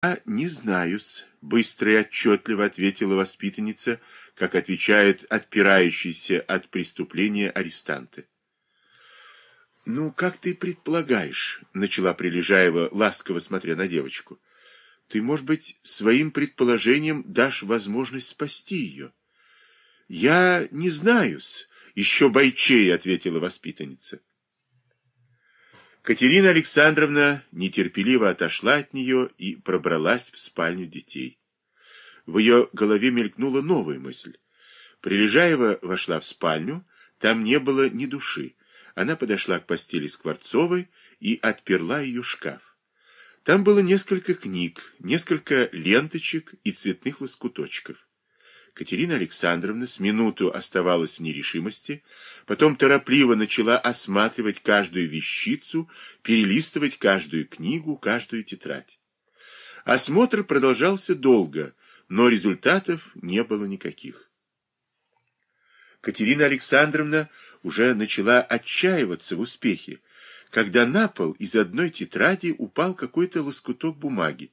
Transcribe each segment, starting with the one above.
«Я не знаю-с», — быстро и отчетливо ответила воспитанница, как отвечает отпирающийся от преступления арестанты. «Ну, как ты предполагаешь?» — начала Прилежаева, ласково смотря на девочку. «Ты, может быть, своим предположением дашь возможность спасти ее?» «Я не знаю-с», — еще бойчей ответила воспитанница. Катерина Александровна нетерпеливо отошла от нее и пробралась в спальню детей. В ее голове мелькнула новая мысль. Прилежаева вошла в спальню, там не было ни души. Она подошла к постели Скворцовой и отперла ее шкаф. Там было несколько книг, несколько ленточек и цветных лоскуточков. Катерина Александровна с минуту оставалась в нерешимости, потом торопливо начала осматривать каждую вещицу, перелистывать каждую книгу, каждую тетрадь. Осмотр продолжался долго, но результатов не было никаких. Катерина Александровна уже начала отчаиваться в успехе, когда на пол из одной тетради упал какой-то лоскуток бумаги.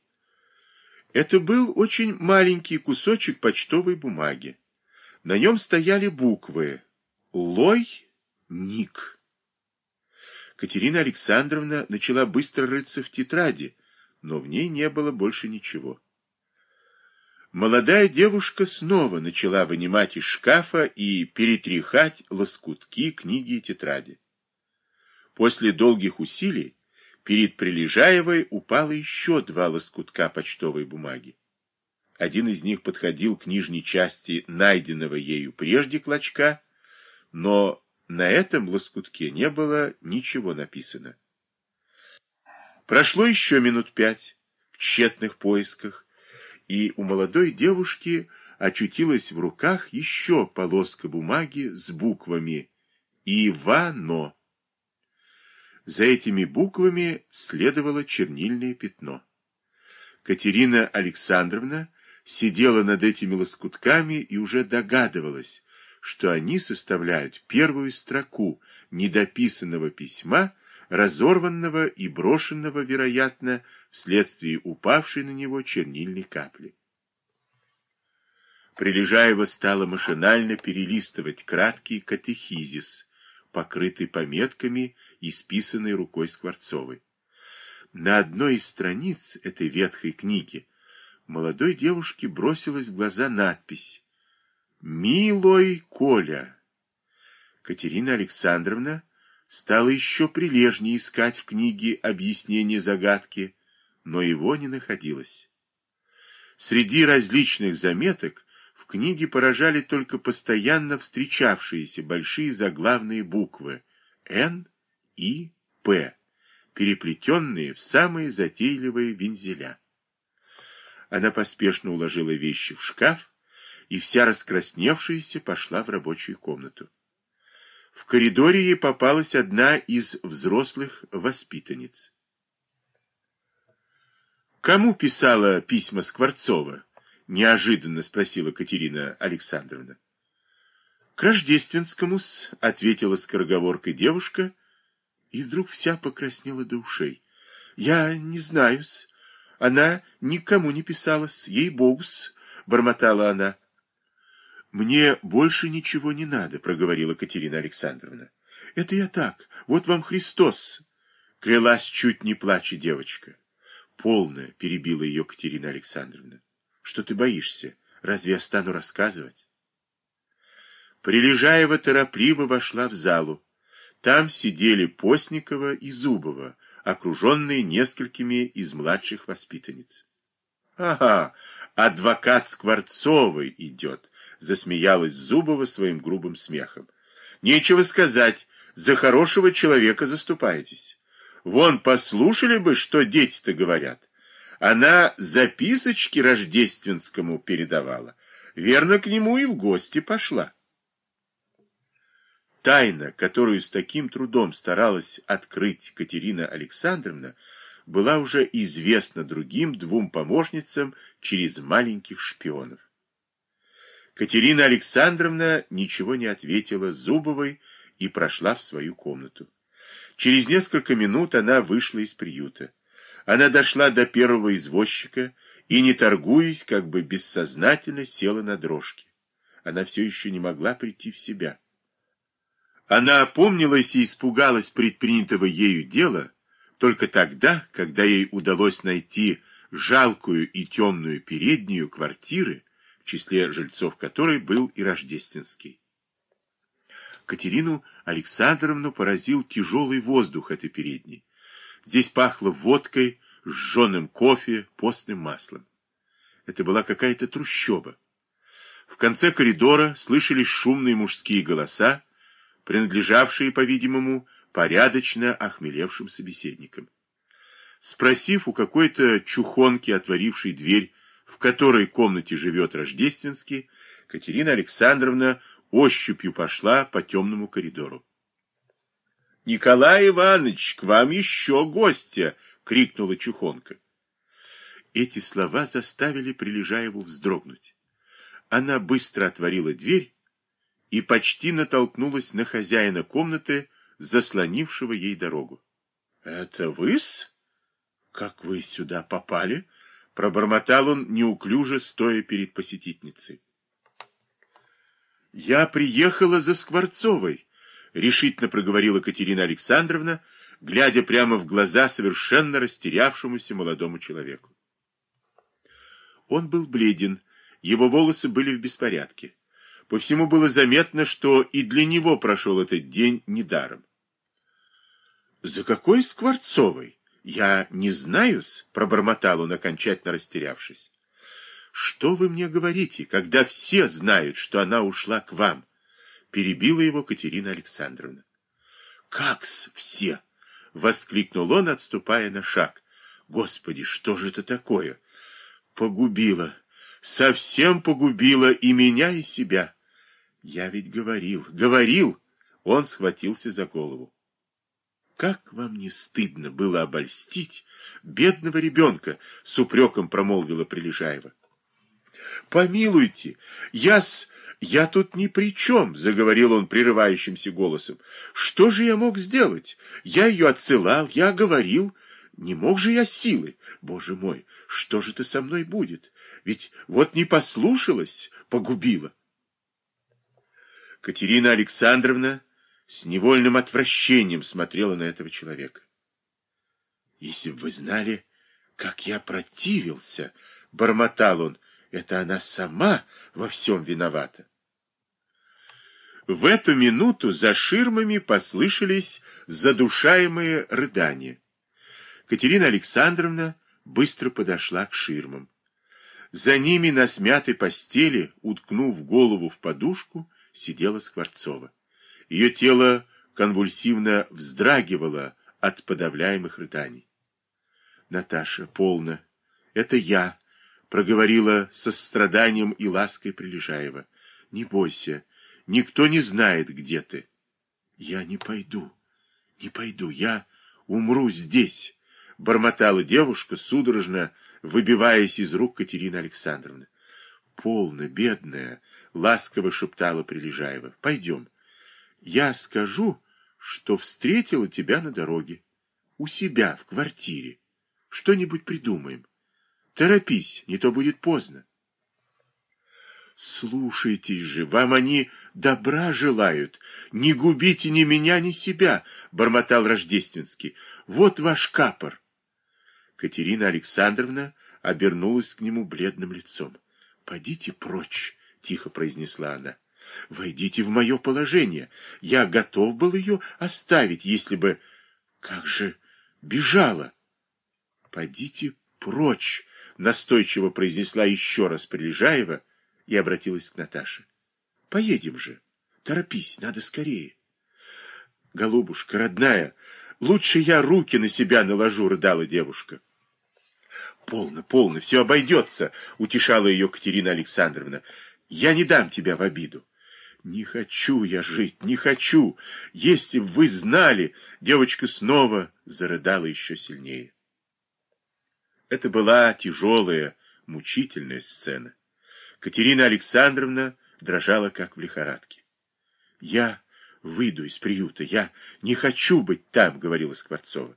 Это был очень маленький кусочек почтовой бумаги. На нем стояли буквы «Лой Ник». Катерина Александровна начала быстро рыться в тетради, но в ней не было больше ничего. Молодая девушка снова начала вынимать из шкафа и перетряхать лоскутки книги и тетради. После долгих усилий Перед Прилежаевой упало еще два лоскутка почтовой бумаги. Один из них подходил к нижней части найденного ею прежде клочка, но на этом лоскутке не было ничего написано. Прошло еще минут пять в тщетных поисках, и у молодой девушки очутилась в руках еще полоска бумаги с буквами «Ивано». За этими буквами следовало чернильное пятно. Катерина Александровна сидела над этими лоскутками и уже догадывалась, что они составляют первую строку недописанного письма, разорванного и брошенного, вероятно, вследствие упавшей на него чернильной капли. Прилежаева стала машинально перелистывать краткий катехизис, покрытый пометками, исписанной рукой Скворцовой. На одной из страниц этой ветхой книги молодой девушке бросилась в глаза надпись «Милой Коля». Катерина Александровна стала еще прилежнее искать в книге объяснение загадки, но его не находилось. Среди различных заметок в книге поражали только постоянно встречавшиеся большие заглавные буквы «Н» и «П», переплетенные в самые затейливые вензеля. Она поспешно уложила вещи в шкаф и вся раскрасневшаяся пошла в рабочую комнату. В коридоре ей попалась одна из взрослых воспитанниц. Кому писала письма Скворцова? — неожиданно спросила Катерина Александровна. — К Рождественскому-с, — ответила скороговоркой девушка, и вдруг вся покраснела до ушей. — Я не знаю-с. Она никому не писала-с, ей-богу-с, — бормотала она. — Мне больше ничего не надо, — проговорила Катерина Александровна. — Это я так, вот вам Христос, — клялась чуть не плача девочка. — Полно, — перебила ее Катерина Александровна. Что ты боишься? Разве я стану рассказывать? Прилежаева торопливо вошла в залу. Там сидели Постникова и Зубова, окруженные несколькими из младших воспитанниц. — Ага, адвокат Скворцовой идет, — засмеялась Зубова своим грубым смехом. — Нечего сказать, за хорошего человека заступаетесь. Вон, послушали бы, что дети-то говорят. Она записочки рождественскому передавала. Верно, к нему и в гости пошла. Тайна, которую с таким трудом старалась открыть Катерина Александровна, была уже известна другим двум помощницам через маленьких шпионов. Катерина Александровна ничего не ответила Зубовой и прошла в свою комнату. Через несколько минут она вышла из приюта. Она дошла до первого извозчика и, не торгуясь, как бы бессознательно села на дрожки. Она все еще не могла прийти в себя. Она опомнилась и испугалась предпринятого ею дела только тогда, когда ей удалось найти жалкую и темную переднюю квартиры, в числе жильцов которой был и Рождественский. Катерину Александровну поразил тяжелый воздух этой передней. Здесь пахло водкой, сжженным кофе, постным маслом. Это была какая-то трущоба. В конце коридора слышались шумные мужские голоса, принадлежавшие, по-видимому, порядочно охмелевшим собеседникам. Спросив у какой-то чухонки, отворившей дверь, в которой комнате живет Рождественский, Катерина Александровна ощупью пошла по темному коридору. — Николай Иванович, к вам еще гостя! — крикнула чухонка. Эти слова заставили Прилежаеву вздрогнуть. Она быстро отворила дверь и почти натолкнулась на хозяина комнаты, заслонившего ей дорогу. — Это вы-с? Как вы сюда попали? — пробормотал он, неуклюже стоя перед посетительницей. — Я приехала за Скворцовой, — решительно проговорила Катерина Александровна, глядя прямо в глаза совершенно растерявшемуся молодому человеку. Он был бледен, его волосы были в беспорядке. По всему было заметно, что и для него прошел этот день недаром. «За какой Скворцовой? Я не знаю-с», — пробормотал он, окончательно растерявшись. «Что вы мне говорите, когда все знают, что она ушла к вам?» — перебила его Катерина Александровна. «Как-с все?» — воскликнул он, отступая на шаг. «Господи, что же это такое?» «Погубила, совсем погубила и меня, и себя». Я ведь говорил, говорил. Он схватился за голову. Как вам не стыдно было обольстить бедного ребенка, с упреком промолвила Прилежаева. Помилуйте, я с... «Я тут ни при чем», — заговорил он прерывающимся голосом. «Что же я мог сделать? Я ее отсылал, я говорил. Не мог же я силы. Боже мой, что же ты со мной будет? Ведь вот не послушалась, погубила». Катерина Александровна с невольным отвращением смотрела на этого человека. «Если бы вы знали, как я противился!» — бормотал он. «Это она сама во всем виновата!» В эту минуту за ширмами послышались задушаемые рыдания. Катерина Александровна быстро подошла к ширмам. За ними на смятой постели, уткнув голову в подушку, сидела Скворцова. Ее тело конвульсивно вздрагивало от подавляемых рыданий. Наташа, полно. Это я, проговорила со страданием и лаской Прилежаева. Не бойся, никто не знает, где ты. Я не пойду, не пойду, я умру здесь, бормотала девушка, судорожно выбиваясь из рук Катерины Александровны. Полно, бедная, ласково шептала Прилежаева. Пойдем. Я скажу, что встретила тебя на дороге. У себя, в квартире. Что-нибудь придумаем. Торопись, не то будет поздно. Слушайтесь же, вам они добра желают. Не губите ни меня, ни себя, бормотал Рождественский. Вот ваш капор. Катерина Александровна обернулась к нему бледным лицом. «Подите прочь», — тихо произнесла она. «Войдите в мое положение. Я готов был ее оставить, если бы... Как же бежала!» «Подите прочь», — настойчиво произнесла еще раз Прилежаева и обратилась к Наташе. «Поедем же. Торопись, надо скорее». «Голубушка, родная, лучше я руки на себя наложу», — рыдала девушка. Полно, полно, все обойдется, утешала ее Катерина Александровна. Я не дам тебя в обиду. Не хочу я жить, не хочу. Если б вы знали, девочка снова зарыдала еще сильнее. Это была тяжелая, мучительная сцена. Катерина Александровна дрожала, как в лихорадке. Я выйду из приюта, я не хочу быть там, говорила Скворцова.